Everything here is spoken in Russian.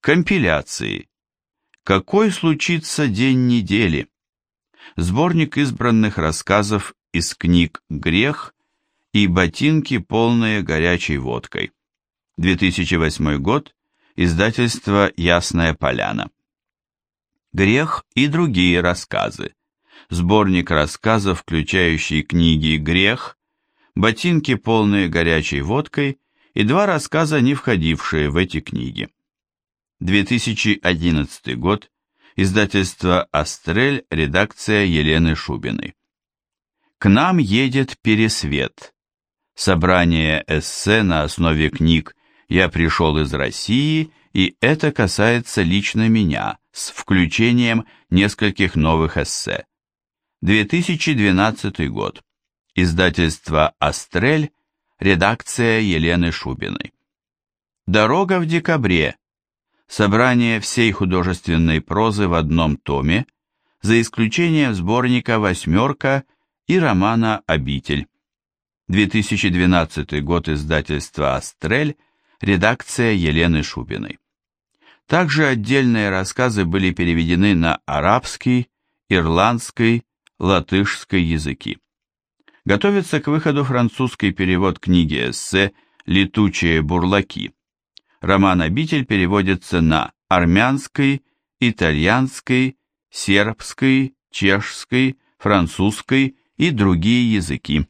Компиляции. Какой случится день недели? Сборник избранных рассказов из книг «Грех» и «Ботинки, полные горячей водкой». 2008 год. Издательство «Ясная поляна». «Грех» и другие рассказы. Сборник рассказов, включающий книги «Грех», «Ботинки, полные горячей водкой» и два рассказа, не входившие в эти книги. 2011 год. Издательство «Астрель», редакция Елены Шубиной. К нам едет пересвет. Собрание эссе на основе книг «Я пришел из России», и это касается лично меня, с включением нескольких новых эссе. 2012 год. Издательство «Астрель», редакция Елены Шубиной. «Дорога в декабре» собрание всей художественной прозы в одном томе, за исключением сборника «Восьмерка» и романа «Обитель». 2012 год издательства «Астрель», редакция Елены Шубиной. Также отдельные рассказы были переведены на арабский, ирландский, латышский языки. Готовится к выходу французский перевод книги эссе «Летучие бурлаки». Роман «Обитель» переводится на армянский, итальянский, сербский, чешский, французский и другие языки.